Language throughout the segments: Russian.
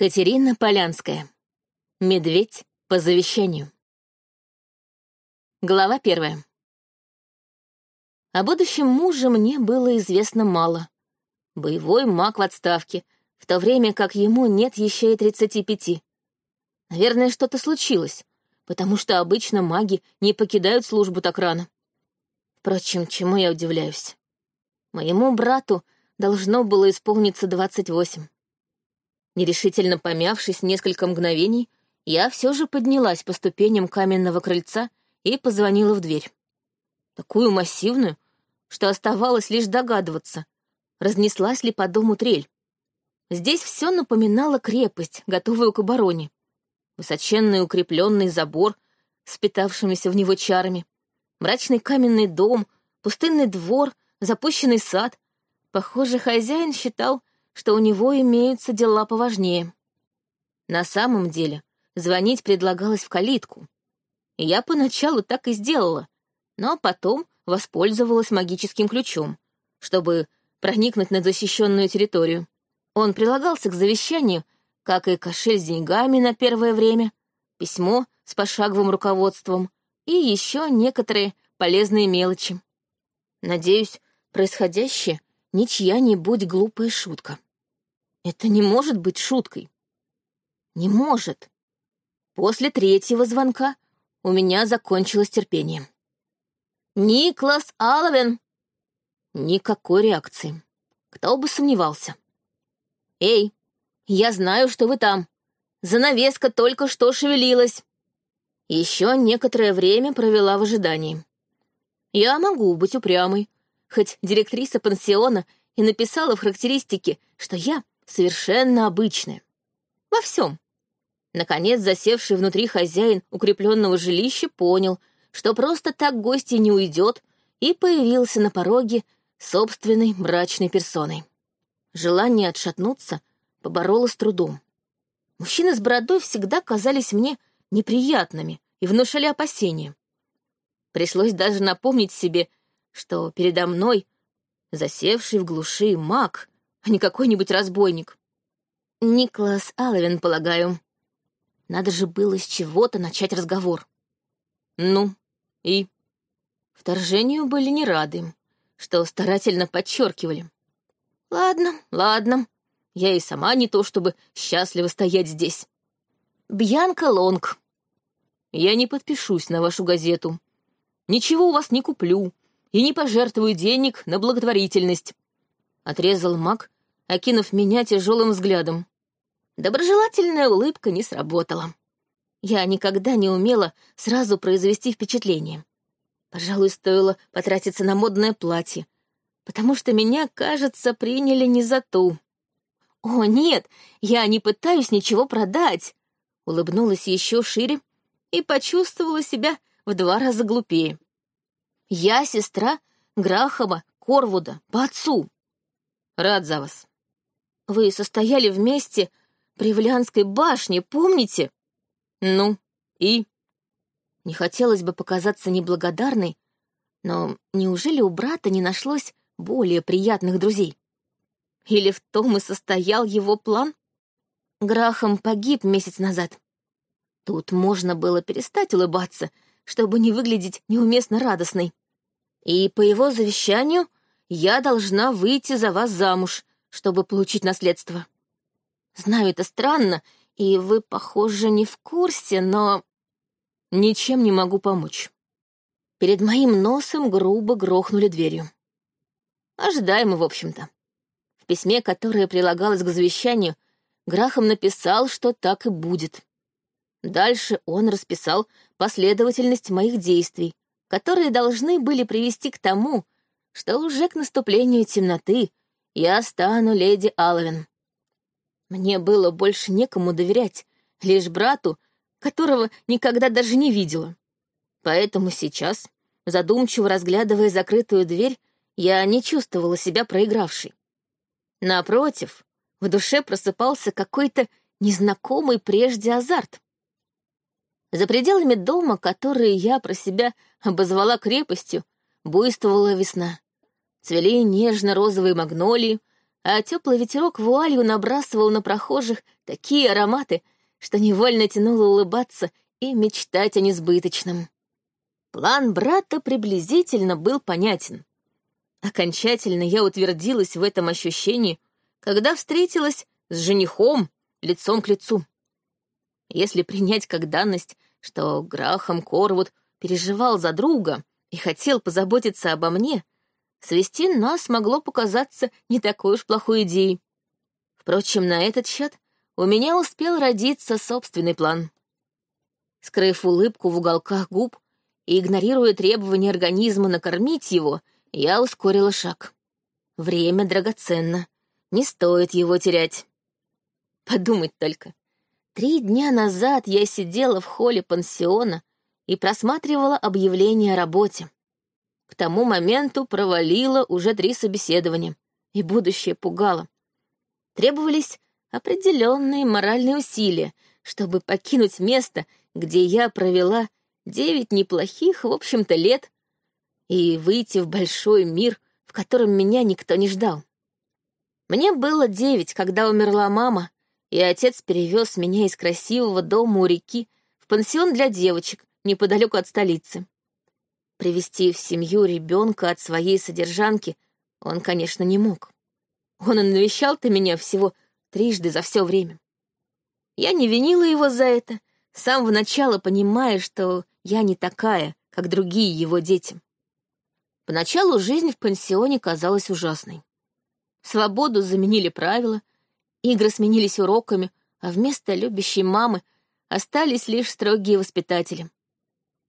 Катерина Полянская. Медведь по завещанию. Глава первая. О будущем муже мне было известно мало. Боевой маг в отставке, в то время как ему нет еще и тридцати пяти. Наверное, что-то случилось, потому что обычно маги не покидают службу так рано. Впрочем, чему я удивляюсь? Моему брату должно было исполниться двадцать восемь. Нерешительно помявшись несколько мгновений, я все же поднялась по ступеням каменного крыльца и позвонила в дверь. Такую массивную, что оставалось лишь догадываться, разнеслась ли по дому трель. Здесь все напоминало крепость, готовую к обороне. Высоченный укрепленный забор с питавшимися в него чарами, мрачный каменный дом, пустынный двор, запущенный сад. Похоже, хозяин считал, что у него имеются дела поважнее. На самом деле, звонить предлагалось в калитку. И я поначалу так и сделала, но потом воспользовалась магическим ключом, чтобы проникнуть на защищенную территорию. Он прилагался к завещанию, как и кошель с деньгами на первое время, письмо с пошаговым руководством и еще некоторые полезные мелочи. Надеюсь, происходящее не чья-нибудь глупая шутка. Это не может быть шуткой. Не может. После третьего звонка у меня закончилось терпение. «Никлас Алвен!» Никакой реакции. Кто бы сомневался. «Эй, я знаю, что вы там. Занавеска только что шевелилась». Еще некоторое время провела в ожидании. Я могу быть упрямой, хоть директриса пансиона и написала в характеристике, что я совершенно обычная. Во всем. Наконец, засевший внутри хозяин укрепленного жилища понял, что просто так гости не уйдет, и появился на пороге собственной мрачной персоной. Желание отшатнуться поборола с трудом. Мужчины с бородой всегда казались мне неприятными и внушали опасения. Пришлось даже напомнить себе, что передо мной засевший в глуши маг, а не какой-нибудь разбойник. Никлас Алловин, полагаю. Надо же было с чего-то начать разговор. Ну, и? Вторжению были не рады, что старательно подчеркивали. Ладно, ладно, я и сама не то чтобы счастливо стоять здесь. Бьянка Лонг. Я не подпишусь на вашу газету. Ничего у вас не куплю и не пожертвую денег на благотворительность. Отрезал маг, окинув меня тяжелым взглядом. Доброжелательная улыбка не сработала. Я никогда не умела сразу произвести впечатление. Пожалуй, стоило потратиться на модное платье, потому что меня, кажется, приняли не за ту. «О, нет, я не пытаюсь ничего продать!» Улыбнулась еще шире и почувствовала себя в два раза глупее. «Я сестра Грахама Корвуда по отцу. Рад за вас. Вы состояли вместе при Влянской башне, помните? Ну, и? Не хотелось бы показаться неблагодарной, но неужели у брата не нашлось более приятных друзей? Или в том и состоял его план? Грахам погиб месяц назад. Тут можно было перестать улыбаться, чтобы не выглядеть неуместно радостной. И по его завещанию я должна выйти за вас замуж, чтобы получить наследство. Знаю, это странно, и вы, похоже, не в курсе, но... Ничем не могу помочь. Перед моим носом грубо грохнули дверью. Ожидаемо, в общем-то. В письме, которое прилагалось к завещанию, Грахам написал, что так и будет. Дальше он расписал последовательность моих действий, которые должны были привести к тому, что уже к наступлению темноты я стану леди Алвин. Мне было больше некому доверять, лишь брату, которого никогда даже не видела. Поэтому сейчас, задумчиво разглядывая закрытую дверь, я не чувствовала себя проигравшей. Напротив, в душе просыпался какой-то незнакомый прежде азарт. За пределами дома, который я про себя обозвала крепостью, буйствовала весна. Цвели нежно-розовые магнолии, а теплый ветерок вуалью набрасывал на прохожих такие ароматы, что невольно тянуло улыбаться и мечтать о несбыточном. План брата приблизительно был понятен. Окончательно я утвердилась в этом ощущении, когда встретилась с женихом лицом к лицу. Если принять как данность, что Грахам Корвуд переживал за друга и хотел позаботиться обо мне, свести нас могло показаться не такой уж плохой идеей. Впрочем, на этот счет у меня успел родиться собственный план. Скрыв улыбку в уголках губ и игнорируя требования организма накормить его, я ускорила шаг. Время драгоценно, не стоит его терять. Подумать только. Три дня назад я сидела в холле пансиона и просматривала объявление о работе. К тому моменту провалила уже три собеседования, и будущее пугало. Требовались определенные моральные усилия, чтобы покинуть место, где я провела девять неплохих, в общем-то, лет, и выйти в большой мир, в котором меня никто не ждал. Мне было девять, когда умерла мама, и отец перевез меня из красивого дома у реки в пансион для девочек неподалеку от столицы. Привести в семью ребенка от своей содержанки он, конечно, не мог. Он и навещал-то меня всего трижды за все время. Я не винила его за это, с самого начала понимая, что я не такая, как другие его дети. Поначалу жизнь в пансионе казалась ужасной. Свободу заменили правила, Игры сменились уроками, а вместо любящей мамы остались лишь строгие воспитатели.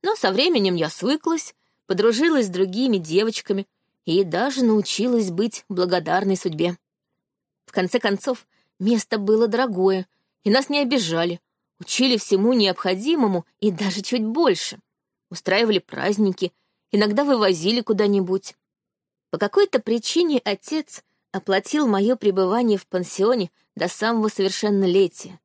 Но со временем я свыклась, подружилась с другими девочками и даже научилась быть благодарной судьбе. В конце концов, место было дорогое, и нас не обижали, учили всему необходимому и даже чуть больше. Устраивали праздники, иногда вывозили куда-нибудь. По какой-то причине отец оплатил мое пребывание в пансионе до самого совершеннолетия.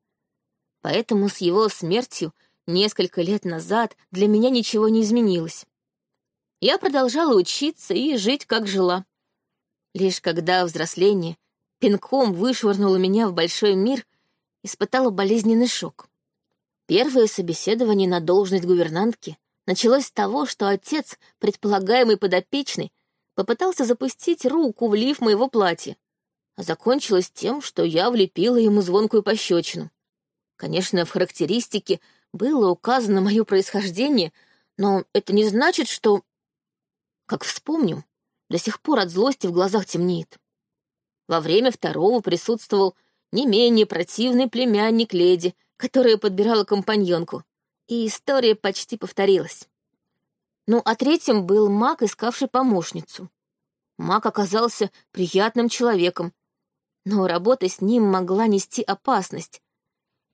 Поэтому с его смертью несколько лет назад для меня ничего не изменилось. Я продолжала учиться и жить, как жила. Лишь когда взросление пинком вышвырнуло меня в большой мир, испытала болезненный шок. Первое собеседование на должность гувернантки началось с того, что отец, предполагаемый подопечный, попытался запустить руку в лиф моего платья, а закончилось тем, что я влепила ему звонкую пощечину. Конечно, в характеристике было указано мое происхождение, но это не значит, что... Как вспомню, до сих пор от злости в глазах темнеет. Во время второго присутствовал не менее противный племянник леди, которая подбирала компаньонку, и история почти повторилась. Ну, а третьим был маг, искавший помощницу. Маг оказался приятным человеком, но работа с ним могла нести опасность,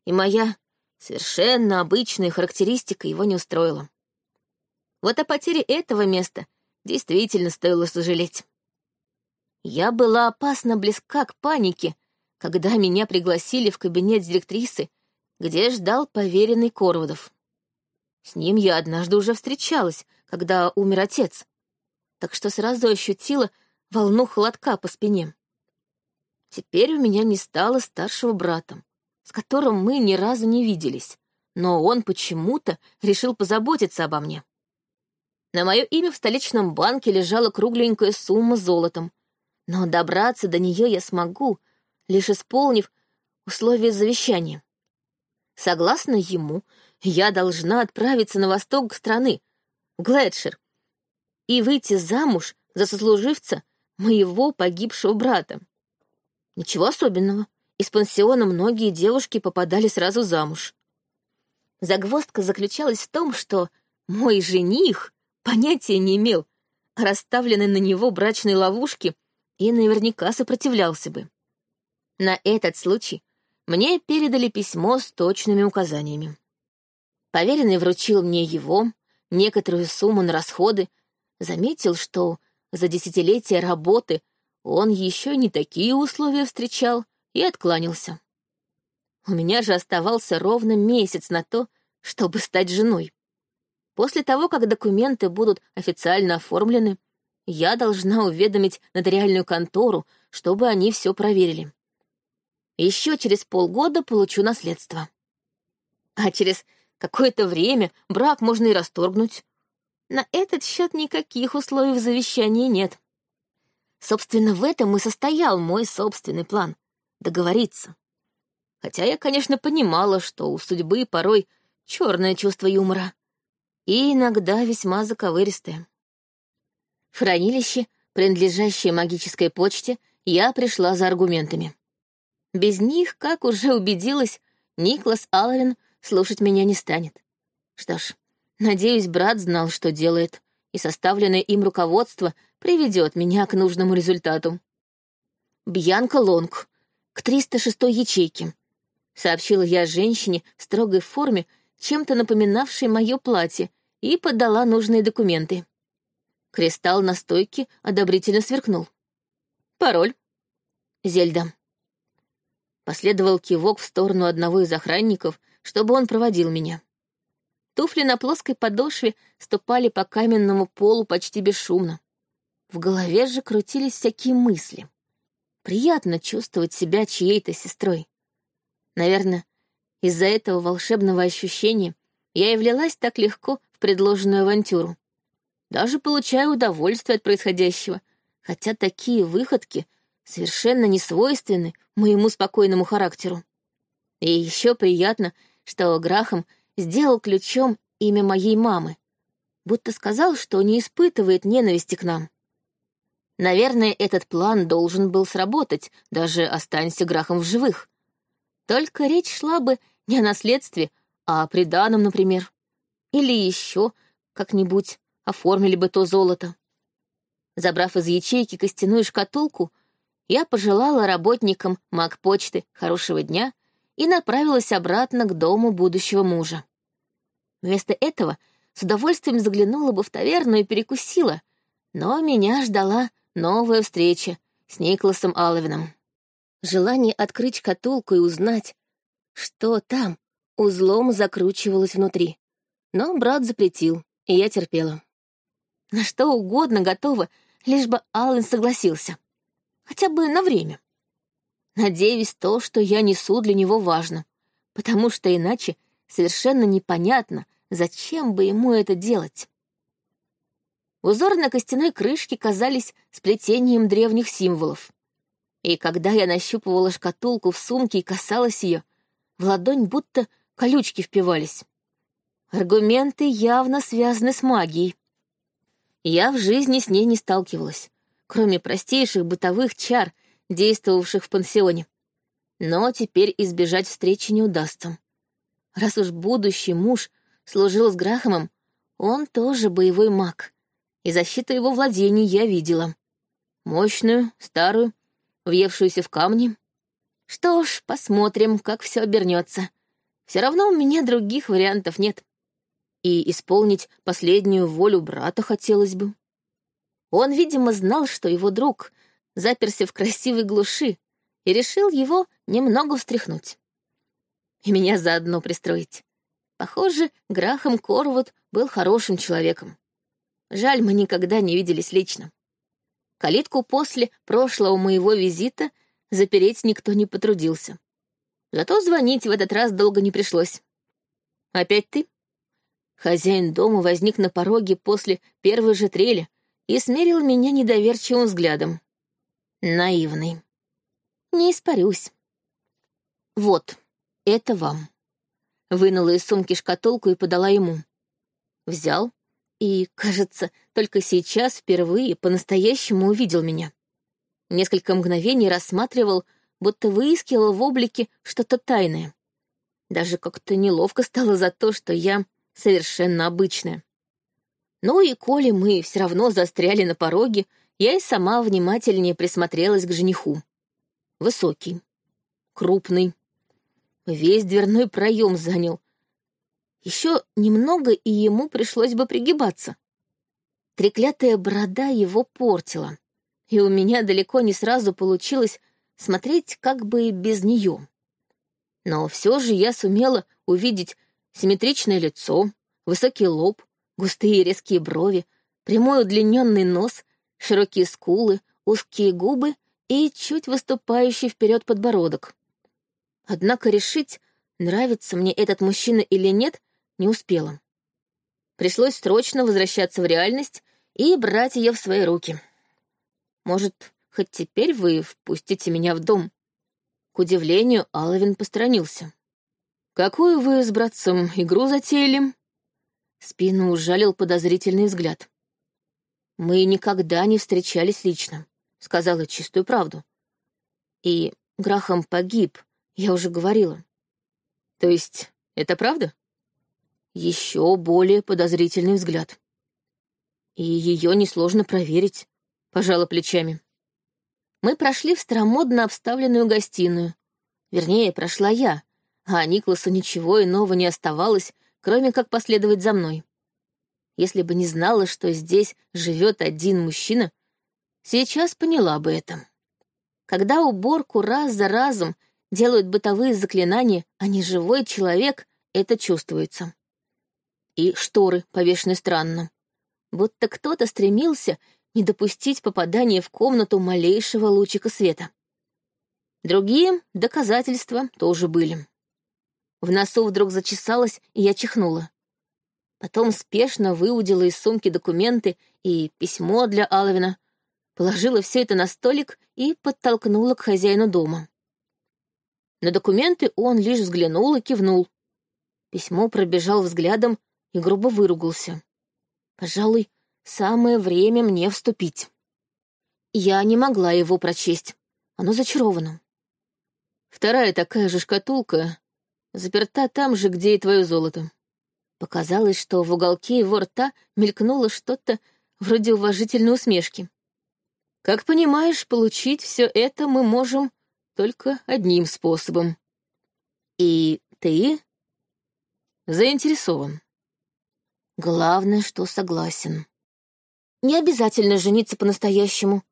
и моя совершенно обычная характеристика его не устроила. Вот о потере этого места действительно стоило сожалеть. Я была опасно близка к панике, когда меня пригласили в кабинет директрисы, где ждал поверенный Корвудов. С ним я однажды уже встречалась, когда умер отец, так что сразу ощутила волну холодка по спине. Теперь у меня не стало старшего брата, с которым мы ни разу не виделись, но он почему-то решил позаботиться обо мне. На мое имя в столичном банке лежала кругленькая сумма золотом, но добраться до нее я смогу, лишь исполнив условия завещания. Согласно ему, я должна отправиться на восток страны, в Глэдшир, и выйти замуж за сослуживца моего погибшего брата. Ничего особенного. Из пансиона многие девушки попадали сразу замуж. Загвоздка заключалась в том, что мой жених понятия не имел о расставленной на него брачной ловушке и наверняка сопротивлялся бы. На этот случай мне передали письмо с точными указаниями. Поверенный вручил мне его, некоторую сумму на расходы, заметил, что за десятилетия работы он еще не такие условия встречал и откланялся. У меня же оставался ровно месяц на то, чтобы стать женой. После того, как документы будут официально оформлены, я должна уведомить нотариальную контору, чтобы они все проверили. Еще через полгода получу наследство. А через какое-то время брак можно и расторгнуть. На этот счет никаких условий в завещании нет. Собственно, в этом и состоял мой собственный план — договориться. Хотя я, конечно, понимала, что у судьбы порой черное чувство юмора и иногда весьма заковыристое. В хранилище, принадлежащее магической почте, я пришла за аргументами. Без них, как уже убедилась, Никлас Аллен слушать меня не станет. Что ж, надеюсь, брат знал, что делает, и составленное им руководство приведет меня к нужному результату. Бьянка Лонг, к 306 ячейке, сообщила я женщине в строгой форме, чем-то напоминавшей мое платье, и подала нужные документы. Кристалл на стойке одобрительно сверкнул. «Пароль?» «Зельда». Последовал кивок в сторону одного из охранников, чтобы он проводил меня. Туфли на плоской подошве ступали по каменному полу почти бесшумно. В голове же крутились всякие мысли. Приятно чувствовать себя чьей-то сестрой. Наверное, из-за этого волшебного ощущения я и влилась так легко в предложенную авантюру. Даже получаю удовольствие от происходящего, хотя такие выходки совершенно не свойственны моему спокойному характеру. И еще приятно, что Грахам сделал ключом имя моей мамы, будто сказал, что не испытывает ненависти к нам. Наверное, этот план должен был сработать, даже останься Грахом в живых. Только речь шла бы не о наследстве, а о приданом, например. Или еще как-нибудь оформили бы то золото. Забрав из ячейки костяную шкатулку, я пожелала работникам маг-почты хорошего дня и направилась обратно к дому будущего мужа. Вместо этого с удовольствием заглянула бы в таверну и перекусила, но меня ждала новая встреча с Никласом Алловином. Желание открыть шкатулку и узнать, что там, узлом закручивалось внутри. Но брат запретил, и я терпела. На что угодно готова, лишь бы Аллен согласился. Хотя бы на время. Надеюсь, то, что я несу, для него важно, потому что иначе совершенно непонятно, зачем бы ему это делать. Узоры на костяной крышке казались сплетением древних символов. И когда я нащупывала шкатулку в сумке и касалась ее, в ладонь будто колючки впивались. Аргументы явно связаны с магией. Я в жизни с ней не сталкивалась, кроме простейших бытовых чар, действовавших в пансионе. Но теперь избежать встречи не удастся. Раз уж будущий муж служил с Грахамом, он тоже боевой маг, и защиту его владений я видела. Мощную, старую, въевшуюся в камни. Что ж, посмотрим, как все обернется. Все равно у меня других вариантов нет и исполнить последнюю волю брата хотелось бы. Он, видимо, знал, что его друг заперся в красивой глуши и решил его немного встряхнуть. И меня заодно пристроить. Похоже, Грахам Корвуд был хорошим человеком. Жаль, мы никогда не виделись лично. Калитку после прошлого моего визита запереть никто не потрудился. Зато звонить в этот раз долго не пришлось. «Опять ты?» Хозяин дома возник на пороге после первой же трели и смерил меня недоверчивым взглядом. Наивный. Не испарюсь. Вот, это вам. Вынула из сумки шкатулку и подала ему. Взял и, кажется, только сейчас впервые по-настоящему увидел меня. Несколько мгновений рассматривал, будто выискивал в облике что-то тайное. Даже как-то неловко стало за то, что я совершенно обычная. Ну и коли мы все равно застряли на пороге, я и сама внимательнее присмотрелась к жениху. Высокий, крупный, весь дверной проем занял. Еще немного, и ему пришлось бы пригибаться. Треклятая борода его портила, и у меня далеко не сразу получилось смотреть как бы без нее. Но все же я сумела увидеть Симметричное лицо, высокий лоб, густые резкие брови, прямой удлиненный нос, широкие скулы, узкие губы и чуть выступающий вперед подбородок. Однако решить, нравится мне этот мужчина или нет, не успела. Пришлось срочно возвращаться в реальность и брать ее в свои руки. Может, хоть теперь вы впустите меня в дом? К удивлению, Аловин посторонился. «Какую вы с братцем игру затеяли?» Спину ужалил подозрительный взгляд. «Мы никогда не встречались лично», — сказала чистую правду. «И Грахам погиб, я уже говорила». «То есть это правда?» Еще более подозрительный взгляд. «И ее несложно проверить», — пожала плечами мы прошли в старомодно обставленную гостиную. Вернее, прошла я, а Никласу ничего иного не оставалось, кроме как последовать за мной. Если бы не знала, что здесь живет один мужчина, сейчас поняла бы это. Когда уборку раз за разом делают бытовые заклинания, а не живой человек, это чувствуется. И шторы повешены странно. Будто кто-то стремился не допустить попадания в комнату малейшего лучика света. Другие доказательства тоже были. В носу вдруг зачесалось, и я чихнула. Потом спешно выудила из сумки документы и письмо для Алвина, положила все это на столик и подтолкнула к хозяину дома. На документы он лишь взглянул и кивнул. Письмо пробежал взглядом и грубо выругался. Пожалуй, Самое время мне вступить. Я не могла его прочесть. Оно зачаровано. Вторая такая же шкатулка заперта там же, где и твое золото. Показалось, что в уголке его рта мелькнуло что-то вроде уважительной усмешки. Как понимаешь, получить все это мы можем только одним способом. И ты заинтересован. Главное, что согласен. Не обязательно жениться по-настоящему.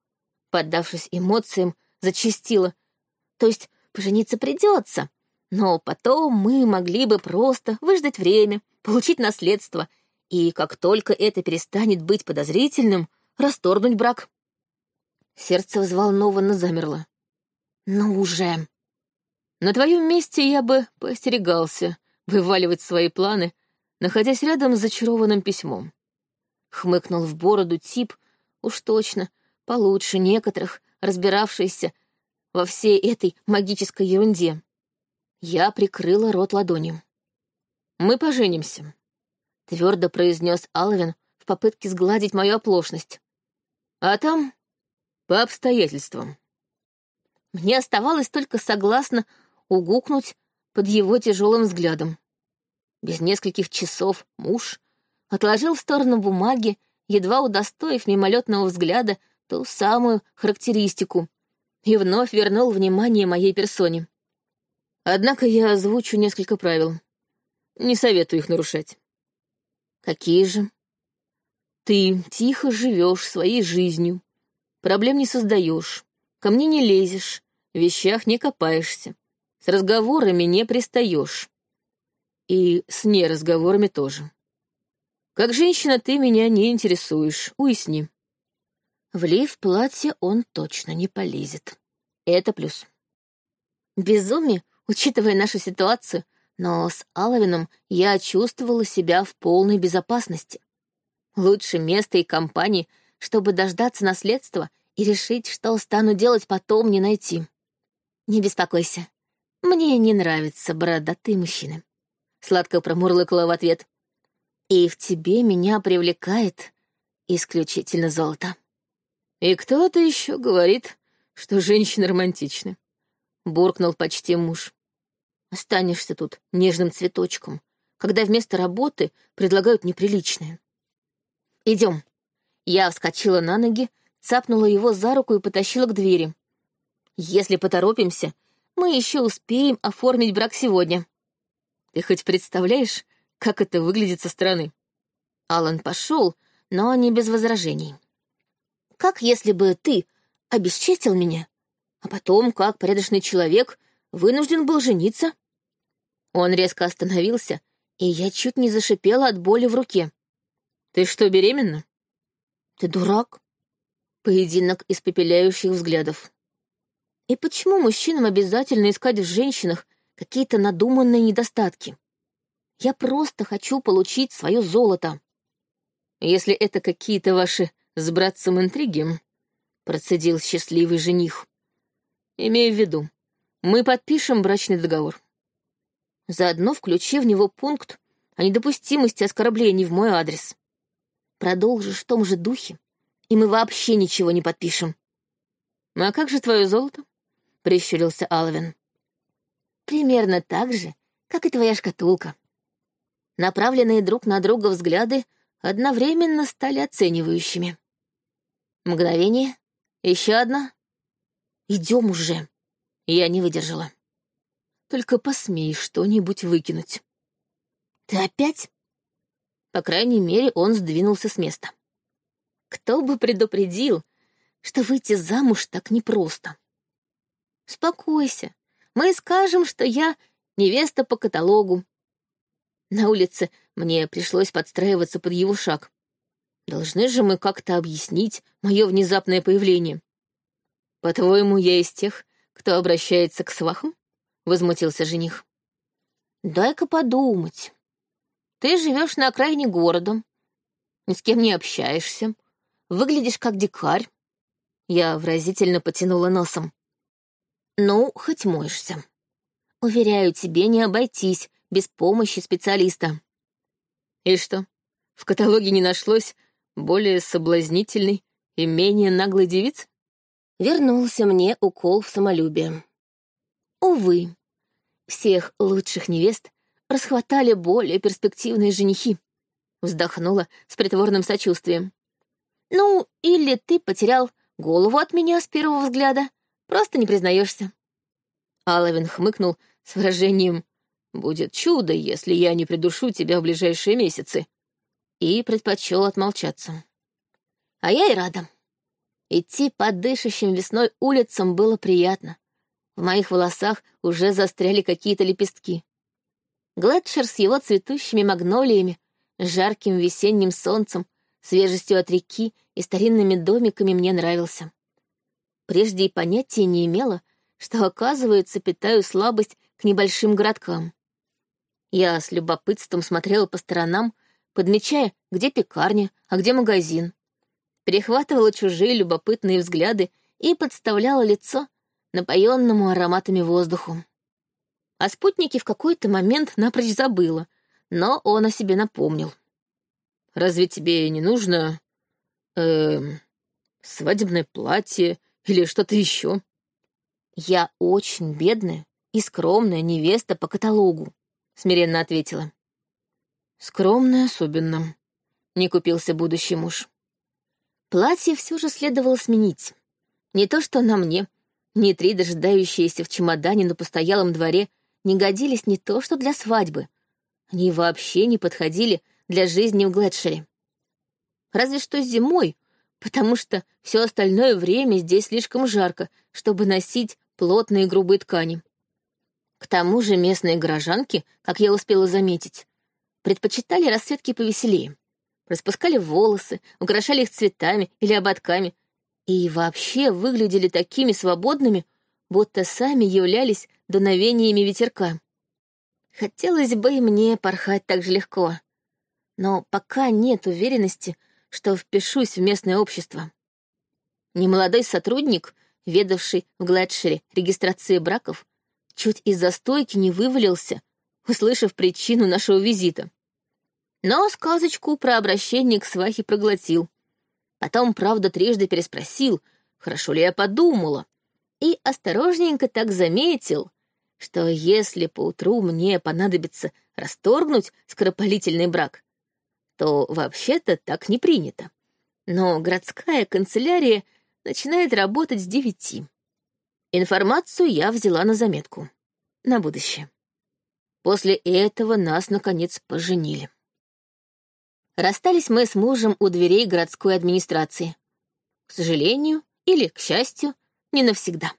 Поддавшись эмоциям, зачастила. То есть пожениться придется, но потом мы могли бы просто выждать время, получить наследство, и как только это перестанет быть подозрительным, расторгнуть брак. Сердце взволнованно замерло. Ну уже. На твоем месте я бы поостерегался вываливать свои планы, находясь рядом с зачарованным письмом. Хмыкнул в бороду тип, уж точно, получше некоторых, разбиравшийся во всей этой магической ерунде. Я прикрыла рот ладонью. «Мы поженимся», — твердо произнес Алвин в попытке сгладить мою оплошность. «А там по обстоятельствам». Мне оставалось только согласно угукнуть под его тяжелым взглядом. Без нескольких часов муж отложил в сторону бумаги, едва удостоив мимолетного взгляда ту самую характеристику, и вновь вернул внимание моей персоне. Однако я озвучу несколько правил. Не советую их нарушать. Какие же? Ты тихо живешь своей жизнью, проблем не создаешь, ко мне не лезешь, в вещах не копаешься, с разговорами не пристаешь. И с неразговорами тоже. Как женщина ты меня не интересуешь, уясни. В лиф платье он точно не полезет. Это плюс. Безумие, учитывая нашу ситуацию, но с Алавином я чувствовала себя в полной безопасности. Лучше места и компании, чтобы дождаться наследства и решить, что стану делать потом, не найти. Не беспокойся. Мне не нравятся бородатые мужчины. Сладко промурлыкала в ответ и в тебе меня привлекает исключительно золото. И кто-то еще говорит, что женщины романтичны. Буркнул почти муж. Останешься тут нежным цветочком, когда вместо работы предлагают неприличное. Идем. Я вскочила на ноги, цапнула его за руку и потащила к двери. Если поторопимся, мы еще успеем оформить брак сегодня. Ты хоть представляешь, как это выглядит со стороны. Алан пошел, но не без возражений. Как если бы ты обесчестил меня, а потом, как порядочный человек, вынужден был жениться? Он резко остановился, и я чуть не зашипела от боли в руке. «Ты что, беременна?» «Ты дурак?» Поединок испепеляющих взглядов. И почему мужчинам обязательно искать в женщинах какие-то надуманные недостатки? Я просто хочу получить свое золото. Если это какие-то ваши с братцем интриги, процедил счастливый жених. Имею в виду, мы подпишем брачный договор. Заодно включи в него пункт о недопустимости оскорблений в мой адрес. Продолжишь в том же духе, и мы вообще ничего не подпишем. А как же твое золото? Прищурился Алвин. Примерно так же, как и твоя шкатулка. Направленные друг на друга взгляды одновременно стали оценивающими. Мгновение, еще одна. Идем уже. Я не выдержала. Только посмей что-нибудь выкинуть. Ты опять? По крайней мере, он сдвинулся с места. Кто бы предупредил, что выйти замуж так непросто. Спокойся, мы скажем, что я невеста по каталогу. На улице мне пришлось подстраиваться под его шаг. Должны же мы как-то объяснить мое внезапное появление. По-твоему, я из тех, кто обращается к свахам? Возмутился жених. Дай-ка подумать. Ты живешь на окраине города, ни с кем не общаешься, выглядишь как дикарь. Я выразительно потянула носом. Ну, хоть моешься. Уверяю, тебе не обойтись без помощи специалиста. И что, в каталоге не нашлось более соблазнительной и менее наглой девицы? Вернулся мне укол в самолюбие. Увы, всех лучших невест расхватали более перспективные женихи. Вздохнула с притворным сочувствием. Ну, или ты потерял голову от меня с первого взгляда, просто не признаешься. Алавин хмыкнул с выражением «Будет чудо, если я не придушу тебя в ближайшие месяцы», и предпочел отмолчаться. А я и рада. Идти по дышащим весной улицам было приятно. В моих волосах уже застряли какие-то лепестки. Глетшер с его цветущими магнолиями, жарким весенним солнцем, свежестью от реки и старинными домиками мне нравился. Прежде и понятия не имела, что, оказывается, питаю слабость к небольшим городкам. Я с любопытством смотрела по сторонам, подмечая, где пекарня, а где магазин. Перехватывала чужие любопытные взгляды и подставляла лицо напоенному ароматами воздуху. О спутнике в какой-то момент напрочь забыла, но он о себе напомнил. «Разве тебе не нужно... э свадебное платье или что-то еще?» «Я очень бедная и скромная невеста по каталогу», — смиренно ответила. «Скромная особенно», — не купился будущий муж. Платье все же следовало сменить. Не то что на мне, ни три дожидающиеся в чемодане на постоялом дворе не годились не то что для свадьбы. Они вообще не подходили для жизни в Глэдшере. Разве что зимой, потому что все остальное время здесь слишком жарко, чтобы носить плотные грубые ткани. К тому же местные горожанки, как я успела заметить, предпочитали расцветки повеселее. Распускали волосы, украшали их цветами или ободками, и вообще выглядели такими свободными, будто сами являлись дуновениями ветерка. Хотелось бы и мне порхать так же легко, но пока нет уверенности, что впишусь в местное общество. Немолодой сотрудник ведавший в Глэдшере регистрации браков, чуть из-за стойки не вывалился, услышав причину нашего визита. Но сказочку про обращение к свахе проглотил. Потом, правда, трижды переспросил, хорошо ли я подумала, и осторожненько так заметил, что если поутру мне понадобится расторгнуть скоропалительный брак, то вообще-то так не принято. Но городская канцелярия начинает работать с девяти. Информацию я взяла на заметку. На будущее. После этого нас, наконец, поженили. Расстались мы с мужем у дверей городской администрации. К сожалению, или к счастью, не навсегда.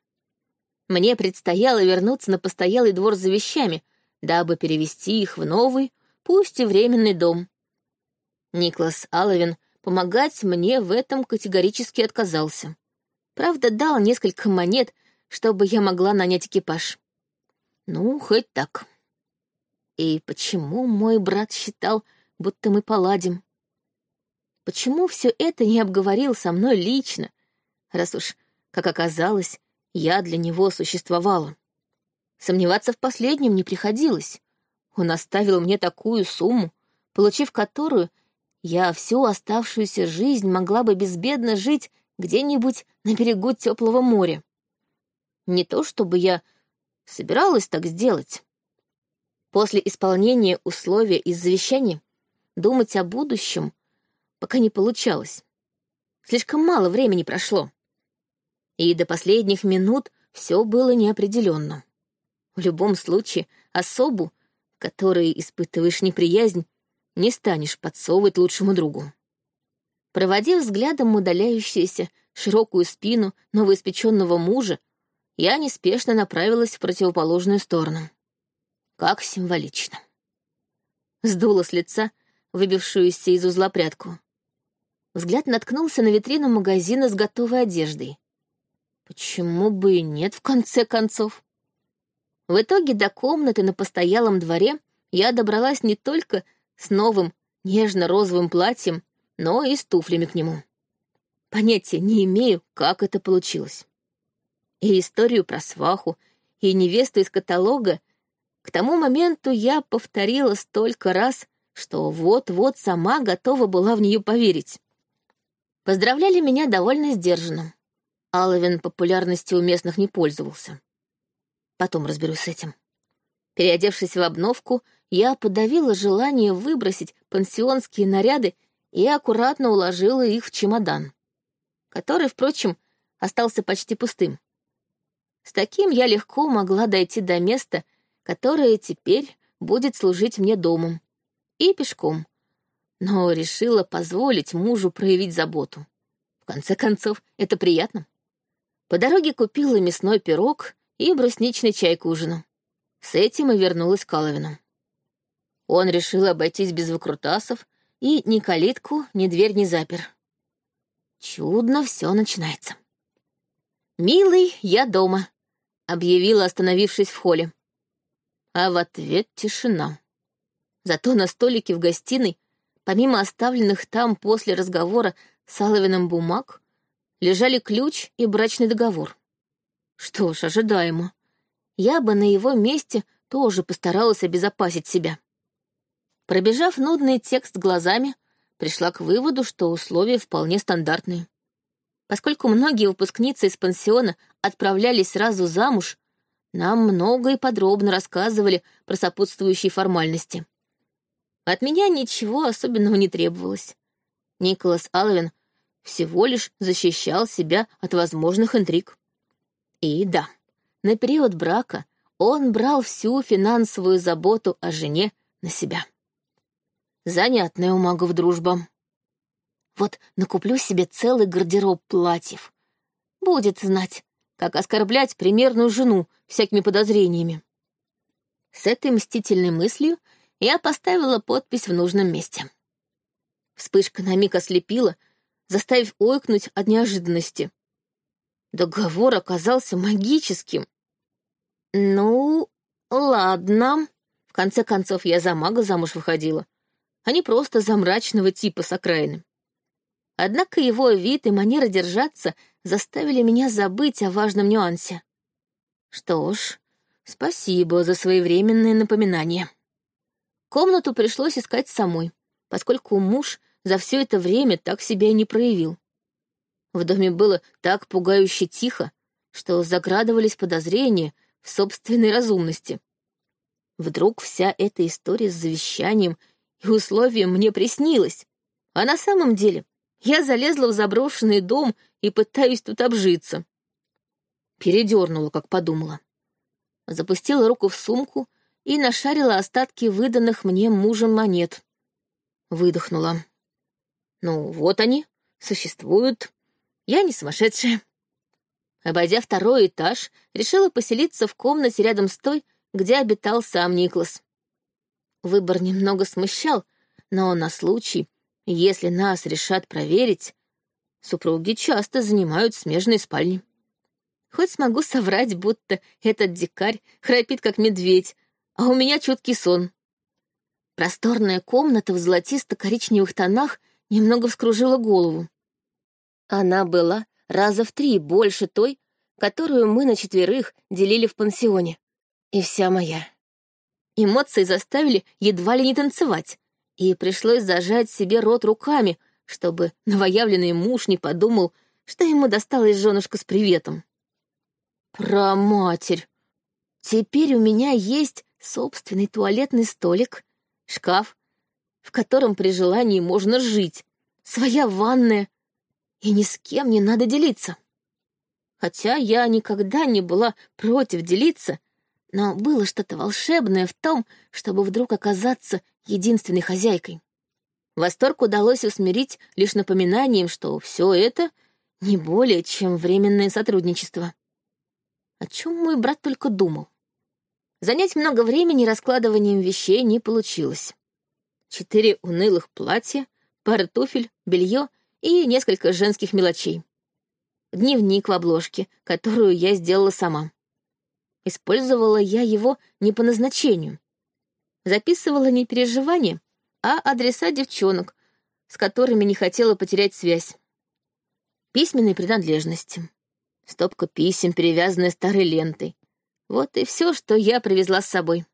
Мне предстояло вернуться на постоялый двор за вещами, дабы перевести их в новый, пусть и временный дом. Никлас Алловин помогать мне в этом категорически отказался. Правда, дал несколько монет, чтобы я могла нанять экипаж. Ну, хоть так. И почему мой брат считал, будто мы поладим? Почему все это не обговорил со мной лично, раз уж, как оказалось, я для него существовала? Сомневаться в последнем не приходилось. Он оставил мне такую сумму, получив которую я всю оставшуюся жизнь могла бы безбедно жить где-нибудь на берегу теплого моря. Не то чтобы я собиралась так сделать. После исполнения условия из завещания думать о будущем пока не получалось. Слишком мало времени прошло. И до последних минут все было неопределенно. В любом случае, особу, которой испытываешь неприязнь, не станешь подсовывать лучшему другу. Проводив взглядом удаляющуюся широкую спину новоиспеченного мужа, я неспешно направилась в противоположную сторону. Как символично. Сдула с лица выбившуюся из узла прядку. Взгляд наткнулся на витрину магазина с готовой одеждой. Почему бы и нет, в конце концов? В итоге до комнаты на постоялом дворе я добралась не только с новым нежно-розовым платьем, но и с туфлями к нему. Понятия не имею, как это получилось. И историю про сваху, и невесту из каталога к тому моменту я повторила столько раз, что вот-вот сама готова была в нее поверить. Поздравляли меня довольно сдержанно. Аловин популярностью у местных не пользовался. Потом разберусь с этим. Переодевшись в обновку, я подавила желание выбросить пансионские наряды и аккуратно уложила их в чемодан, который, впрочем, остался почти пустым. С таким я легко могла дойти до места, которое теперь будет служить мне домом, и пешком, но решила позволить мужу проявить заботу. В конце концов, это приятно. По дороге купила мясной пирог и брусничный чай к ужину. С этим и вернулась к Аловину. Он решил обойтись без выкрутасов и ни калитку, ни дверь не запер. Чудно все начинается. «Милый, я дома», — объявила, остановившись в холле. А в ответ тишина. Зато на столике в гостиной, помимо оставленных там после разговора с Аловиным бумаг, лежали ключ и брачный договор. Что ж, ожидаемо. Я бы на его месте тоже постаралась обезопасить себя. Пробежав нудный текст глазами, пришла к выводу, что условия вполне стандартные. Поскольку многие выпускницы из пансиона отправлялись сразу замуж, нам много и подробно рассказывали про сопутствующие формальности. От меня ничего особенного не требовалось. Николас Алвин всего лишь защищал себя от возможных интриг. И да, на период брака он брал всю финансовую заботу о жене на себя. Занятная у магов дружба. Вот накуплю себе целый гардероб платьев. Будет знать, как оскорблять примерную жену всякими подозрениями. С этой мстительной мыслью я поставила подпись в нужном месте. Вспышка на миг ослепила, заставив ойкнуть от неожиданности. Договор оказался магическим. Ну, ладно. В конце концов, я за мага замуж выходила а не просто за мрачного типа с окраины. Однако его вид и манера держаться заставили меня забыть о важном нюансе. Что ж, спасибо за своевременное напоминание. Комнату пришлось искать самой, поскольку муж за все это время так себя и не проявил. В доме было так пугающе тихо, что заградывались подозрения в собственной разумности. Вдруг вся эта история с завещанием и условием мне приснилось. А на самом деле я залезла в заброшенный дом и пытаюсь тут обжиться. Передернула, как подумала. Запустила руку в сумку и нашарила остатки выданных мне мужем монет. Выдохнула. Ну, вот они, существуют. Я не сумасшедшая. Обойдя второй этаж, решила поселиться в комнате рядом с той, где обитал сам Никлас. Выбор немного смущал, но на случай, Если нас решат проверить, супруги часто занимают смежные спальни. Хоть смогу соврать, будто этот дикарь храпит, как медведь, а у меня чуткий сон. Просторная комната в золотисто-коричневых тонах немного вскружила голову. Она была раза в три больше той, которую мы на четверых делили в пансионе. И вся моя. Эмоции заставили едва ли не танцевать, и пришлось зажать себе рот руками, чтобы новоявленный муж не подумал, что ему досталась женушка с приветом. Про матерь. Теперь у меня есть собственный туалетный столик, шкаф, в котором при желании можно жить, своя ванная, и ни с кем не надо делиться. Хотя я никогда не была против делиться, но было что-то волшебное в том, чтобы вдруг оказаться единственной хозяйкой. Восторг удалось усмирить лишь напоминанием, что все это не более чем временное сотрудничество. О чем мой брат только думал. Занять много времени раскладыванием вещей не получилось. Четыре унылых платья, пара туфель, белье и несколько женских мелочей. Дневник в обложке, которую я сделала сама. Использовала я его не по назначению. Записывала не переживания, а адреса девчонок, с которыми не хотела потерять связь. Письменные принадлежности стопка писем, перевязанная старой лентой. Вот и все, что я привезла с собой.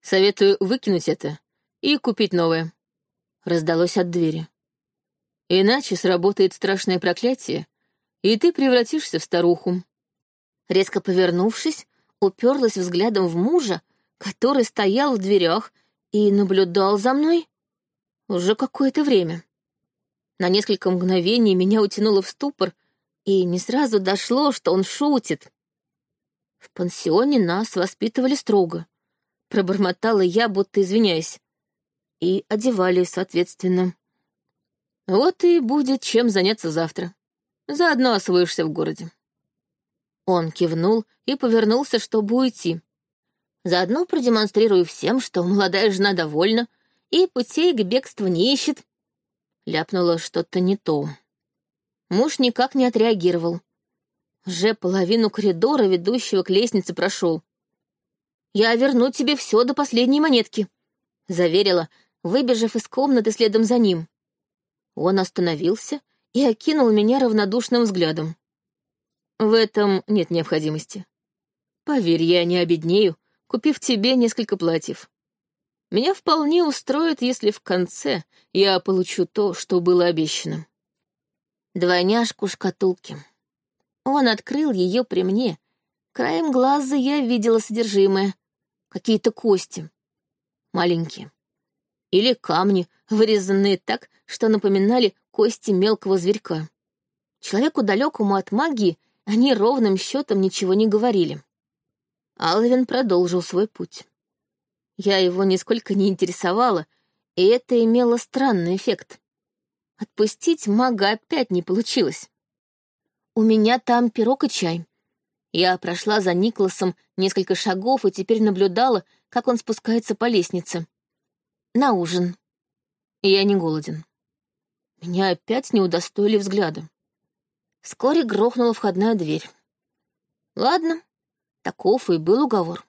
Советую выкинуть это и купить новое. Раздалось от двери. Иначе сработает страшное проклятие, и ты превратишься в старуху. Резко повернувшись, уперлась взглядом в мужа, который стоял в дверях и наблюдал за мной уже какое-то время. На несколько мгновений меня утянуло в ступор — и не сразу дошло, что он шутит. В пансионе нас воспитывали строго. Пробормотала я, будто извиняясь. И одевали, соответственно. Вот и будет чем заняться завтра. Заодно освоишься в городе. Он кивнул и повернулся, чтобы уйти. Заодно продемонстрирую всем, что молодая жена довольна и путей к бегству не ищет. Ляпнула что-то не то. Муж никак не отреагировал. Уже половину коридора, ведущего к лестнице, прошел. «Я верну тебе все до последней монетки», — заверила, выбежав из комнаты следом за ним. Он остановился и окинул меня равнодушным взглядом. «В этом нет необходимости. Поверь, я не обеднею, купив тебе несколько платьев. Меня вполне устроит, если в конце я получу то, что было обещано» двойняшку шкатулки. Он открыл ее при мне. Краем глаза я видела содержимое. Какие-то кости. Маленькие. Или камни, вырезанные так, что напоминали кости мелкого зверька. Человеку далекому от магии они ровным счетом ничего не говорили. Алвин продолжил свой путь. Я его нисколько не интересовала, и это имело странный эффект. Отпустить мага опять не получилось. У меня там пирог и чай. Я прошла за Никласом несколько шагов и теперь наблюдала, как он спускается по лестнице. На ужин. я не голоден. Меня опять не удостоили взгляда. Вскоре грохнула входная дверь. Ладно, таков и был уговор.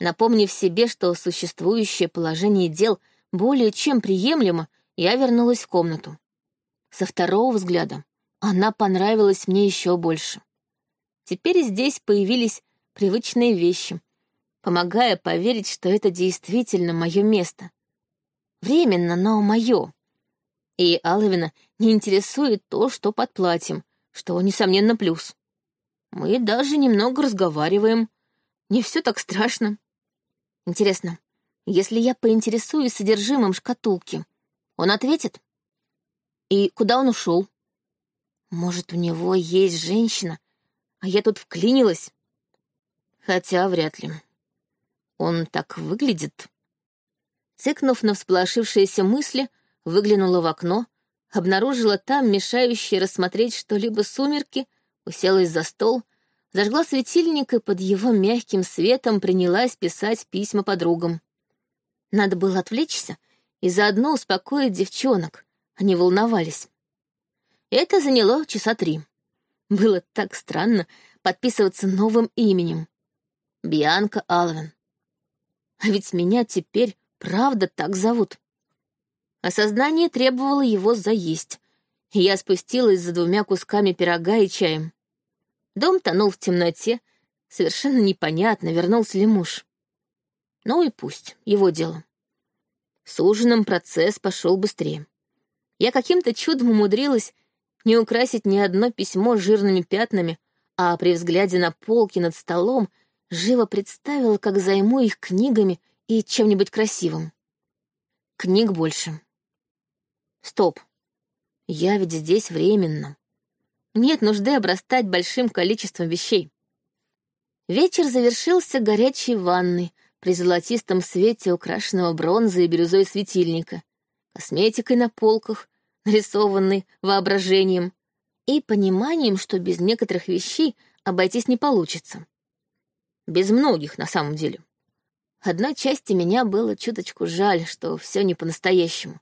Напомнив себе, что существующее положение дел более чем приемлемо, я вернулась в комнату. Со второго взгляда она понравилась мне еще больше. Теперь здесь появились привычные вещи, помогая поверить, что это действительно мое место. Временно, но мое. И Алвина не интересует то, что под платьем, что, несомненно, плюс. Мы даже немного разговариваем. Не все так страшно. Интересно, если я поинтересуюсь содержимым шкатулки, он ответит. И куда он ушел? Может, у него есть женщина, а я тут вклинилась? Хотя вряд ли. Он так выглядит. Цыкнув на всполошившиеся мысли, выглянула в окно, обнаружила там мешающие рассмотреть что-либо сумерки, уселась за стол, зажгла светильник и под его мягким светом принялась писать письма подругам. Надо было отвлечься и заодно успокоить девчонок, они волновались. Это заняло часа три. Было так странно подписываться новым именем. Бианка Алвин. А ведь меня теперь правда так зовут. Осознание требовало его заесть, я спустилась за двумя кусками пирога и чаем. Дом тонул в темноте, совершенно непонятно, вернулся ли муж. Ну и пусть, его дело. С ужином процесс пошел быстрее. Я каким-то чудом умудрилась не украсить ни одно письмо жирными пятнами, а при взгляде на полки над столом живо представила, как займу их книгами и чем-нибудь красивым. Книг больше. Стоп. Я ведь здесь временно. Нет нужды обрастать большим количеством вещей. Вечер завершился горячей ванной при золотистом свете украшенного бронзой и бирюзой светильника, косметикой на полках, нарисованной воображением, и пониманием, что без некоторых вещей обойтись не получится. Без многих, на самом деле. Одной части меня было чуточку жаль, что все не по-настоящему,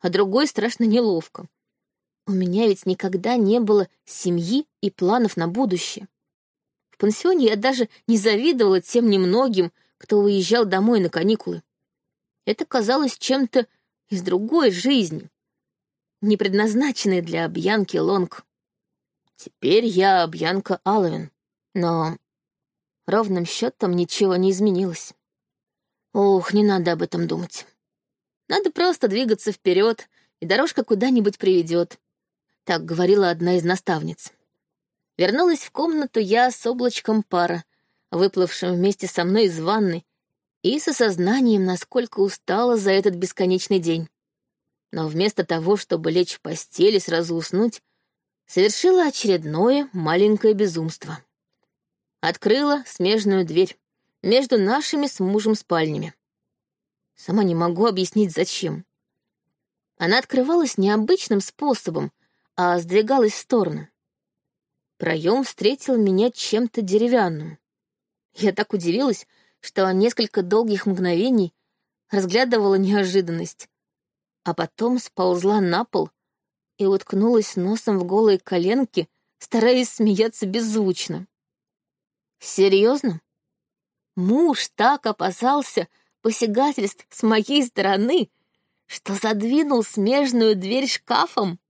а другой страшно неловко. У меня ведь никогда не было семьи и планов на будущее. В пансионе я даже не завидовала тем немногим, кто уезжал домой на каникулы. Это казалось чем-то из другой жизни, не предназначенной для Бьянки Лонг. Теперь я Бьянка Алловин, но ровным счетом ничего не изменилось. Ох, не надо об этом думать. Надо просто двигаться вперед, и дорожка куда-нибудь приведет. Так говорила одна из наставниц. Вернулась в комнату я с облачком пара, выплывшим вместе со мной из ванны, и с осознанием, насколько устала за этот бесконечный день. Но вместо того, чтобы лечь в постели и сразу уснуть, совершила очередное маленькое безумство. Открыла смежную дверь между нашими с мужем спальнями. Сама не могу объяснить, зачем. Она открывалась необычным способом, а сдвигалась в сторону. Проем встретил меня чем-то деревянным. Я так удивилась, что несколько долгих мгновений разглядывала неожиданность, а потом сползла на пол и уткнулась носом в голые коленки, стараясь смеяться беззвучно. Серьезно? Муж так опасался посягательств с моей стороны, что задвинул смежную дверь шкафом?